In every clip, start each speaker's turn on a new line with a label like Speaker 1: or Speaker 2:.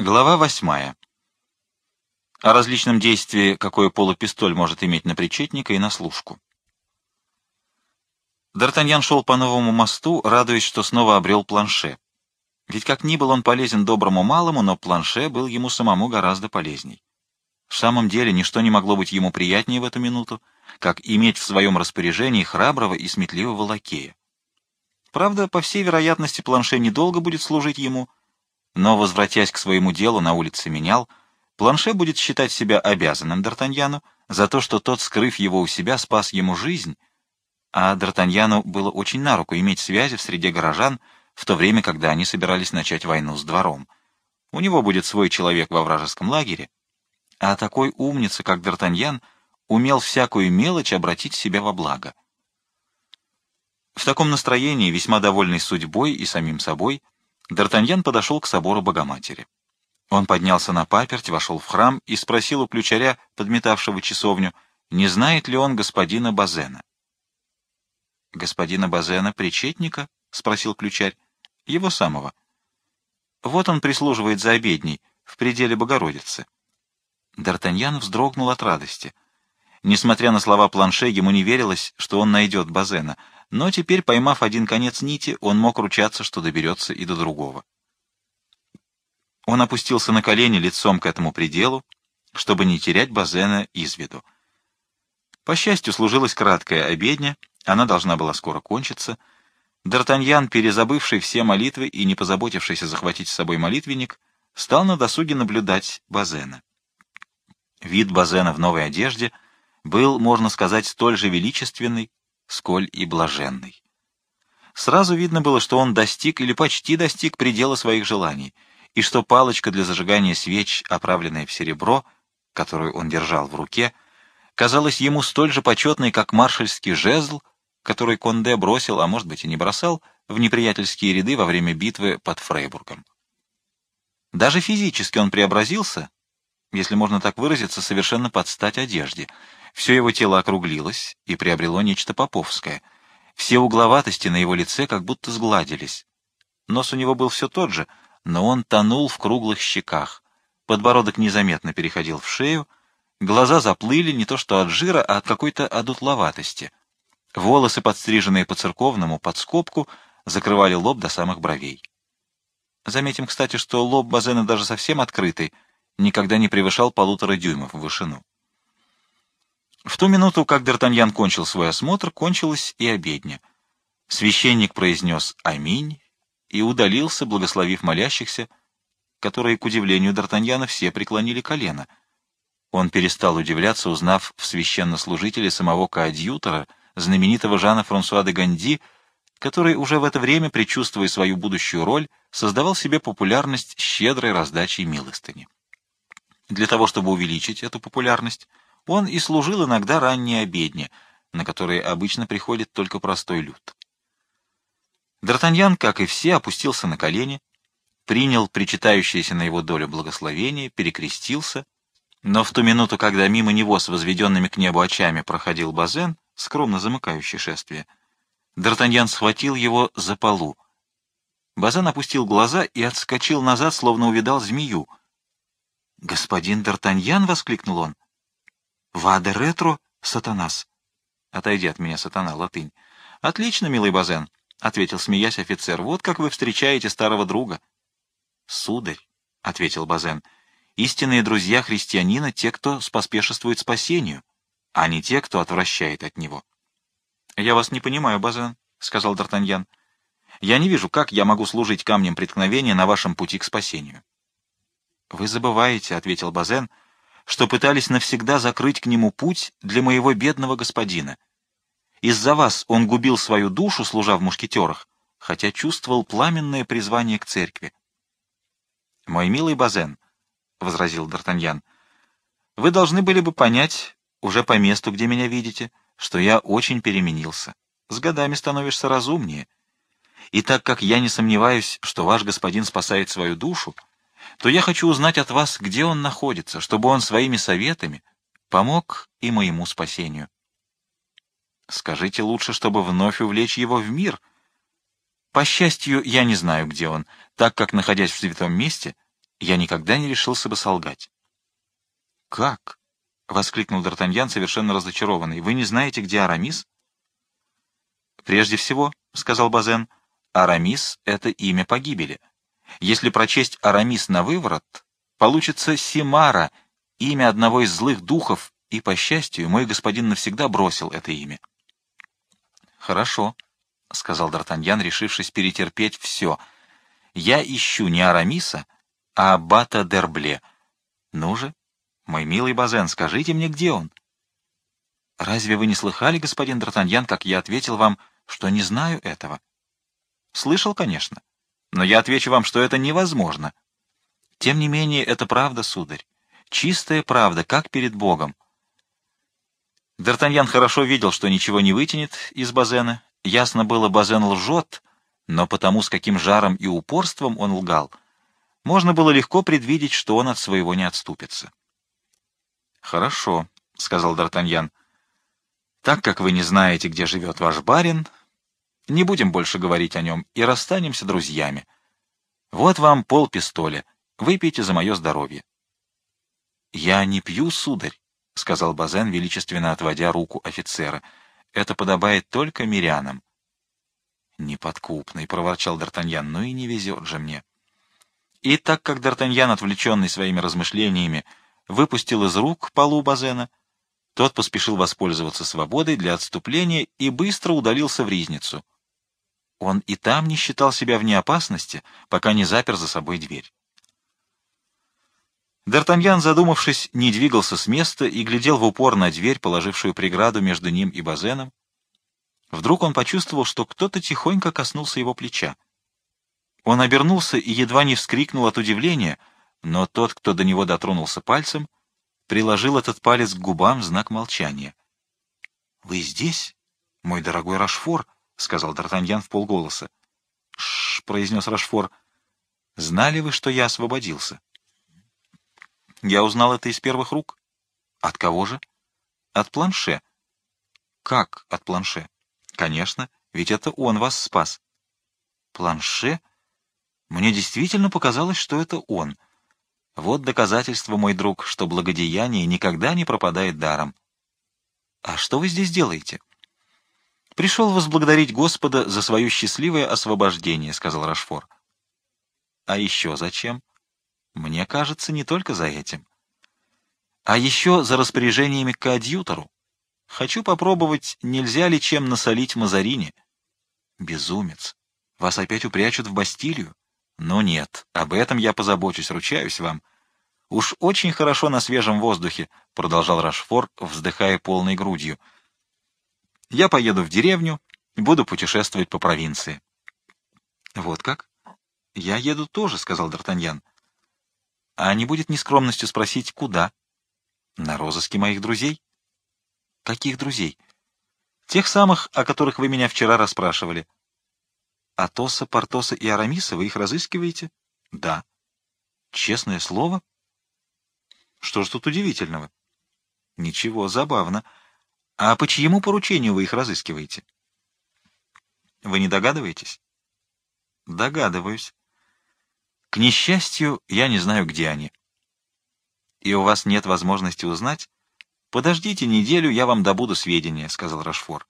Speaker 1: Глава восьмая. О различном действии, какое полупистоль может иметь на причетника и на служку. Д'Артаньян шел по новому мосту, радуясь, что снова обрел планше. Ведь как ни был он полезен доброму малому, но планше был ему самому гораздо полезней. В самом деле, ничто не могло быть ему приятнее в эту минуту, как иметь в своем распоряжении храброго и сметливого лакея. Правда, по всей вероятности, планше недолго будет служить ему — но, возвратясь к своему делу, на улице менял, Планше будет считать себя обязанным Д'Артаньяну за то, что тот, скрыв его у себя, спас ему жизнь, а Д'Артаньяну было очень на руку иметь связи в среде горожан в то время, когда они собирались начать войну с двором. У него будет свой человек во вражеском лагере, а такой умница, как Д'Артаньян, умел всякую мелочь обратить себя во благо. В таком настроении, весьма довольный судьбой и самим собой, Д'Артаньян подошел к собору Богоматери. Он поднялся на паперть, вошел в храм и спросил у ключаря, подметавшего часовню, не знает ли он господина Базена. «Господина Базена, причетника?» — спросил ключарь. «Его самого». «Вот он прислуживает за обедней, в пределе Богородицы». Д'Артаньян вздрогнул от радости. Несмотря на слова планше, ему не верилось, что он найдет Базена — но теперь, поймав один конец нити, он мог ручаться, что доберется и до другого. Он опустился на колени лицом к этому пределу, чтобы не терять Базена из виду. По счастью, служилась краткая обедня, она должна была скоро кончиться. Д'Артаньян, перезабывший все молитвы и не позаботившийся захватить с собой молитвенник, стал на досуге наблюдать Базена. Вид Базена в новой одежде был, можно сказать, столь же величественный, сколь и блаженный. Сразу видно было, что он достиг или почти достиг предела своих желаний, и что палочка для зажигания свеч, оправленная в серебро, которую он держал в руке, казалась ему столь же почетной, как маршальский жезл, который Конде бросил, а может быть и не бросал, в неприятельские ряды во время битвы под Фрейбургом. Даже физически он преобразился, если можно так выразиться, совершенно под стать одежде — все его тело округлилось и приобрело нечто поповское. Все угловатости на его лице как будто сгладились. Нос у него был все тот же, но он тонул в круглых щеках. Подбородок незаметно переходил в шею, глаза заплыли не то что от жира, а от какой-то одутловатости. Волосы, подстриженные по-церковному, под скобку, закрывали лоб до самых бровей. Заметим, кстати, что лоб Базена даже совсем открытый, никогда не превышал полутора дюймов в вышину. В ту минуту, как Д'Артаньян кончил свой осмотр, кончилась и обедня. Священник произнес «Аминь» и удалился, благословив молящихся, которые, к удивлению Д'Артаньяна, все преклонили колено. Он перестал удивляться, узнав в священнослужителе самого коадьютора, знаменитого Жана Франсуа де Ганди, который уже в это время, предчувствуя свою будущую роль, создавал себе популярность щедрой раздачей милостыни. Для того, чтобы увеличить эту популярность, он и служил иногда ранние обедни, на которые обычно приходит только простой люд. Д'Артаньян, как и все, опустился на колени, принял причитающееся на его долю благословение, перекрестился, но в ту минуту, когда мимо него с возведенными к небу очами проходил Базен, скромно замыкающий шествие, Д'Артаньян схватил его за полу. Базен опустил глаза и отскочил назад, словно увидал змею. «Господин Д'Артаньян!» — воскликнул он. Ваде ретро, сатанас. Отойди от меня, сатана, латынь. Отлично, милый Базен, — ответил, смеясь офицер. Вот как вы встречаете старого друга. Сударь, — ответил Базен, — истинные друзья христианина — те, кто споспешествует спасению, а не те, кто отвращает от него. — Я вас не понимаю, Базен, — сказал Д'Артаньян. — Я не вижу, как я могу служить камнем преткновения на вашем пути к спасению. — Вы забываете, — ответил Базен, — что пытались навсегда закрыть к нему путь для моего бедного господина. Из-за вас он губил свою душу, служа в мушкетерах, хотя чувствовал пламенное призвание к церкви. — Мой милый Базен, — возразил Д'Артаньян, — вы должны были бы понять, уже по месту, где меня видите, что я очень переменился. С годами становишься разумнее. И так как я не сомневаюсь, что ваш господин спасает свою душу, — то я хочу узнать от вас, где он находится, чтобы он своими советами помог и моему спасению. Скажите лучше, чтобы вновь увлечь его в мир. По счастью, я не знаю, где он, так как, находясь в святом месте, я никогда не решился бы солгать. «Как?» — воскликнул Д'Артаньян, совершенно разочарованный. «Вы не знаете, где Арамис?» «Прежде всего», — сказал Базен, — «Арамис — это имя погибели. Если прочесть Арамис на выворот, получится Симара, имя одного из злых духов, и, по счастью, мой господин навсегда бросил это имя». «Хорошо», — сказал Д'Артаньян, решившись перетерпеть все. «Я ищу не Арамиса, а Аббата Дербле. Ну же, мой милый Базен, скажите мне, где он?» «Разве вы не слыхали, господин Д'Артаньян, как я ответил вам, что не знаю этого?» «Слышал, конечно, но я отвечу вам, что это невозможно. Тем не менее, это правда, сударь, чистая правда, как перед Богом». Д'Артаньян хорошо видел, что ничего не вытянет из Базена. Ясно было, Базен лжет, но потому, с каким жаром и упорством он лгал, можно было легко предвидеть, что он от своего не отступится. «Хорошо», — сказал Д'Артаньян. «Так как вы не знаете, где живет ваш барин, не будем больше говорить о нем и расстанемся друзьями. Вот вам пол пистоля, выпейте за мое здоровье». «Я не пью, сударь», — сказал Базен, величественно отводя руку офицера. «Это подобает только мирянам». «Неподкупный», — проворчал Д'Артаньян, — «ну и не везет же мне». И так как Д'Артаньян, отвлеченный своими размышлениями, выпустил из рук полу Базена, тот поспешил воспользоваться свободой для отступления и быстро удалился в ризницу. Он и там не считал себя вне опасности, пока не запер за собой дверь. Д'Артаньян, задумавшись, не двигался с места и глядел в упор на дверь, положившую преграду между ним и Базеном. Вдруг он почувствовал, что кто-то тихонько коснулся его плеча. Он обернулся и едва не вскрикнул от удивления, но тот, кто до него дотронулся пальцем, приложил этот палец к губам в знак молчания. — Вы здесь, мой дорогой Рашфор? — сказал Д'Артаньян в полголоса. — произнес Рашфор. — Знали вы, что я освободился? — Я узнал это из первых рук. — От кого же? — От планше. — Как от планше? — Конечно, ведь это он вас спас. — Планше? Мне действительно показалось, что это он. Вот доказательство, мой друг, что благодеяние никогда не пропадает даром. А что вы здесь делаете? Пришел возблагодарить Господа за свое счастливое освобождение, сказал Рашфор. А еще зачем? Мне кажется, не только за этим. А еще за распоряжениями к коадьютору. Хочу попробовать, нельзя ли чем насолить Мазарине. Безумец. Вас опять упрячут в Бастилию. Но нет, об этом я позабочусь, ручаюсь вам. Уж очень хорошо на свежем воздухе, — продолжал Рашфор, вздыхая полной грудью. Я поеду в деревню, буду путешествовать по провинции. Вот как? Я еду тоже, — сказал Д'Артаньян. А не будет нескромностью спросить, куда? На розыске моих друзей. Каких друзей? Тех самых, о которых вы меня вчера расспрашивали. Атоса, Портоса и Арамиса вы их разыскиваете? Да. Честное слово? Что ж тут удивительного? Ничего, забавно. А по чьему поручению вы их разыскиваете? Вы не догадываетесь? Догадываюсь. К несчастью, я не знаю, где они. И у вас нет возможности узнать? Подождите неделю, я вам добуду сведения, — сказал Рашфор.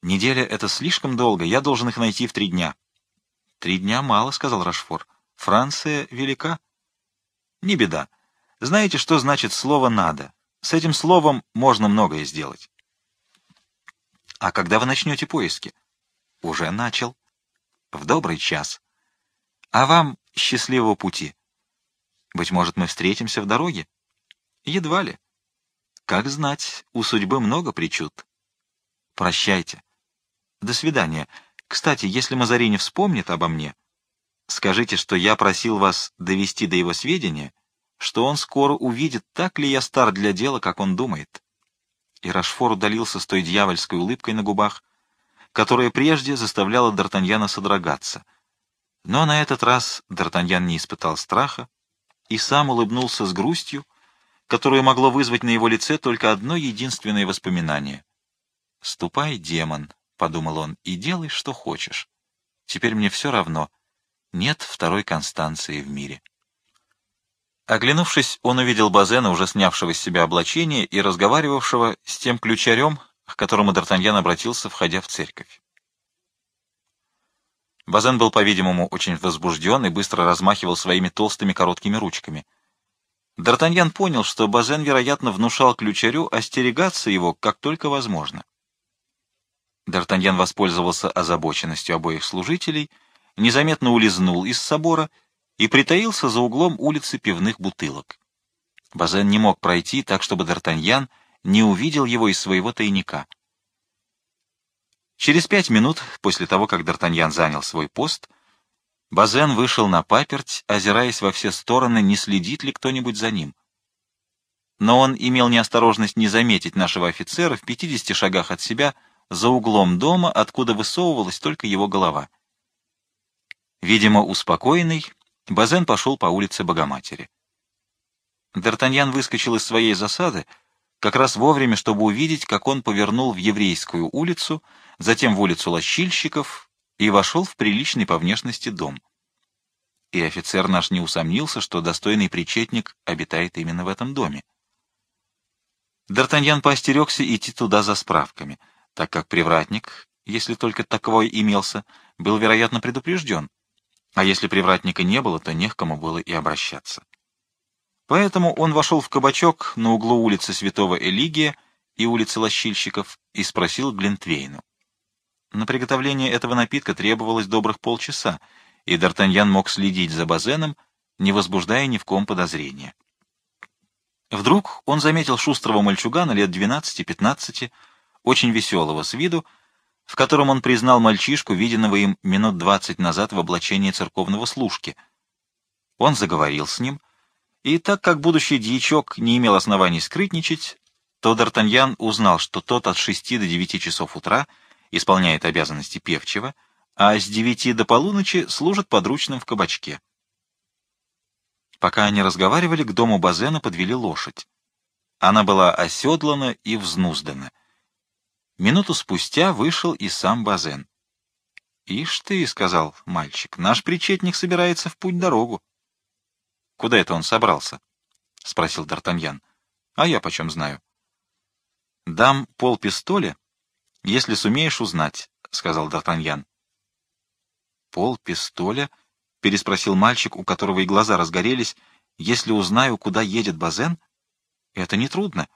Speaker 1: Неделя — это слишком долго, я должен их найти в три дня. Три дня мало, — сказал Рашфор. Франция велика. Не беда. Знаете, что значит слово «надо»? С этим словом можно многое сделать. А когда вы начнете поиски? Уже начал. В добрый час. А вам счастливого пути. Быть может, мы встретимся в дороге? Едва ли. Как знать, у судьбы много причуд. Прощайте. До свидания. Кстати, если Мазарини вспомнит обо мне, скажите, что я просил вас довести до его сведения, что он скоро увидит, так ли я стар для дела, как он думает. И Рашфор удалился с той дьявольской улыбкой на губах, которая прежде заставляла Д'Артаньяна содрогаться. Но на этот раз Д'Артаньян не испытал страха и сам улыбнулся с грустью, которую могло вызвать на его лице только одно единственное воспоминание. «Ступай, демон», — подумал он, — и делай, что хочешь. Теперь мне все равно. Нет второй Констанции в мире. Оглянувшись, он увидел Базена, уже снявшего с себя облачение и разговаривавшего с тем ключарем, к которому Д'Артаньян обратился, входя в церковь. Базен был, по-видимому, очень возбужден и быстро размахивал своими толстыми короткими ручками. Д'Артаньян понял, что Базен, вероятно, внушал ключарю остерегаться его как только возможно. Д'Артаньян воспользовался озабоченностью обоих служителей, незаметно улизнул из собора и притаился за углом улицы пивных бутылок. Базен не мог пройти так, чтобы Д'Артаньян не увидел его из своего тайника. Через пять минут после того, как Д'Артаньян занял свой пост, Базен вышел на паперть, озираясь во все стороны, не следит ли кто-нибудь за ним. Но он имел неосторожность не заметить нашего офицера в пятидесяти шагах от себя, за углом дома, откуда высовывалась только его голова. Видимо, успокоенный, Базен пошел по улице Богоматери. Д'Артаньян выскочил из своей засады как раз вовремя, чтобы увидеть, как он повернул в Еврейскую улицу, затем в улицу Лощильщиков и вошел в приличный по внешности дом. И офицер наш не усомнился, что достойный причетник обитает именно в этом доме. Д'Артаньян поостерегся идти туда за справками, так как привратник, если только таковой имелся, был, вероятно, предупрежден а если привратника не было, то не к кому было и обращаться. Поэтому он вошел в кабачок на углу улицы Святого Элигия и улицы Лощильщиков и спросил Глинтвейну. На приготовление этого напитка требовалось добрых полчаса, и Д'Артаньян мог следить за Базеном, не возбуждая ни в ком подозрения. Вдруг он заметил шустрого мальчугана лет 12-15, очень веселого с виду, в котором он признал мальчишку, виденного им минут двадцать назад в облачении церковного служки. Он заговорил с ним, и так как будущий дьячок не имел оснований скрытничать, то Д'Артаньян узнал, что тот от шести до девяти часов утра исполняет обязанности певчего, а с девяти до полуночи служит подручным в кабачке. Пока они разговаривали, к дому Базена подвели лошадь. Она была оседлана и взнуздана. Минуту спустя вышел и сам Базен. «Ишь ты», — сказал мальчик, — «наш причетник собирается в путь-дорогу». «Куда это он собрался?» — спросил Д'Артаньян. «А я почем знаю?» «Дам пол пистоля, если сумеешь узнать», — сказал Д'Артаньян. «Пол пистоля?» — переспросил мальчик, у которого и глаза разгорелись. «Если узнаю, куда едет Базен? Это нетрудно.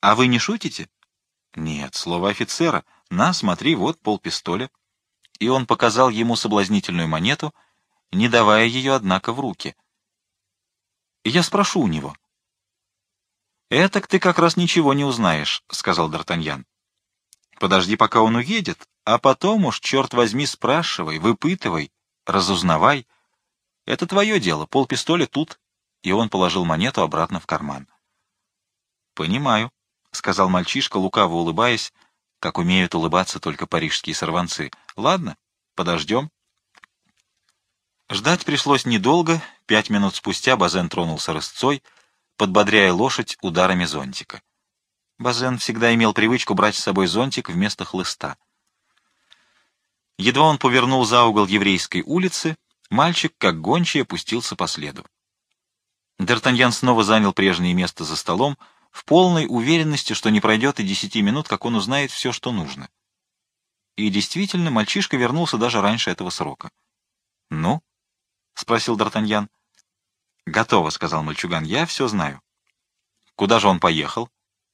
Speaker 1: А вы не шутите?» Нет, слово офицера. На, смотри, вот полпистоля. И он показал ему соблазнительную монету, не давая ее, однако, в руки. Я спрошу у него. «Этак ты как раз ничего не узнаешь», — сказал Д'Артаньян. «Подожди, пока он уедет, а потом уж, черт возьми, спрашивай, выпытывай, разузнавай. Это твое дело, полпистоля тут». И он положил монету обратно в карман. «Понимаю», — сказал мальчишка, лукаво улыбаясь, как умеют улыбаться только парижские сорванцы. — Ладно, подождем. Ждать пришлось недолго. Пять минут спустя Базен тронулся рысцой, подбодряя лошадь ударами зонтика. Базен всегда имел привычку брать с собой зонтик вместо хлыста. Едва он повернул за угол еврейской улицы, мальчик, как гончий, опустился по следу. Д'Артаньян снова занял прежнее место за столом, в полной уверенности, что не пройдет и десяти минут, как он узнает все, что нужно. И действительно, мальчишка вернулся даже раньше этого срока. — Ну? — спросил Д'Артаньян. — Готово, — сказал мальчуган, — я все знаю. — Куда же он поехал?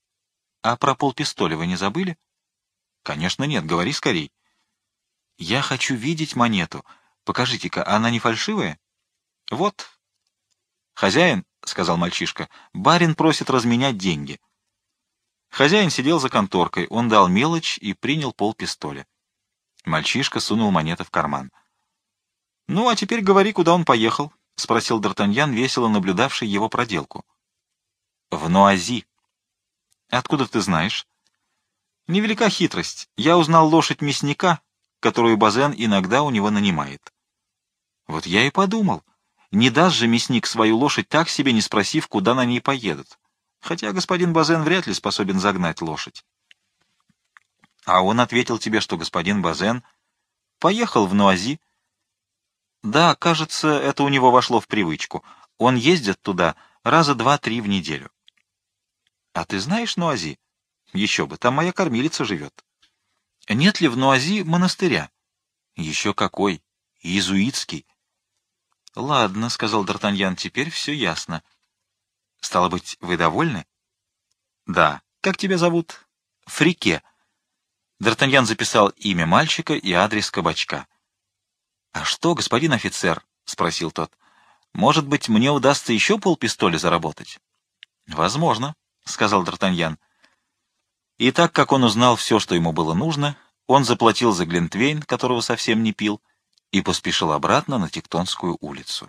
Speaker 1: — А про полпистоля вы не забыли? — Конечно нет, говори скорей. — Я хочу видеть монету. Покажите-ка, она не фальшивая? — Вот. — Хозяин, — сказал мальчишка, — барин просит разменять деньги. Хозяин сидел за конторкой, он дал мелочь и принял пол пистоля. Мальчишка сунул монеты в карман. — Ну, а теперь говори, куда он поехал, — спросил Д'Артаньян, весело наблюдавший его проделку. — В Нуази. — Откуда ты знаешь? — Невелика хитрость. Я узнал лошадь мясника, которую Базен иногда у него нанимает. — Вот я и подумал. Не даст же мясник свою лошадь так себе, не спросив, куда на ней поедут. Хотя господин Базен вряд ли способен загнать лошадь. А он ответил тебе, что господин Базен поехал в Нуази. Да, кажется, это у него вошло в привычку. Он ездит туда, раза два-три в неделю. А ты знаешь Нуази? Еще бы, там моя кормилица живет. Нет ли в Нуази монастыря? Еще какой? Иезуитский. Ладно, — сказал Д'Артаньян, — теперь все ясно. Стало быть, вы довольны? Да. Как тебя зовут? Фрике. Д'Артаньян записал имя мальчика и адрес кабачка. «А что, господин офицер?» — спросил тот. «Может быть, мне удастся еще полпистоля заработать?» «Возможно», — сказал Д'Артаньян. И так как он узнал все, что ему было нужно, он заплатил за Глинтвейн, которого совсем не пил, и поспешил обратно на Тектонскую улицу.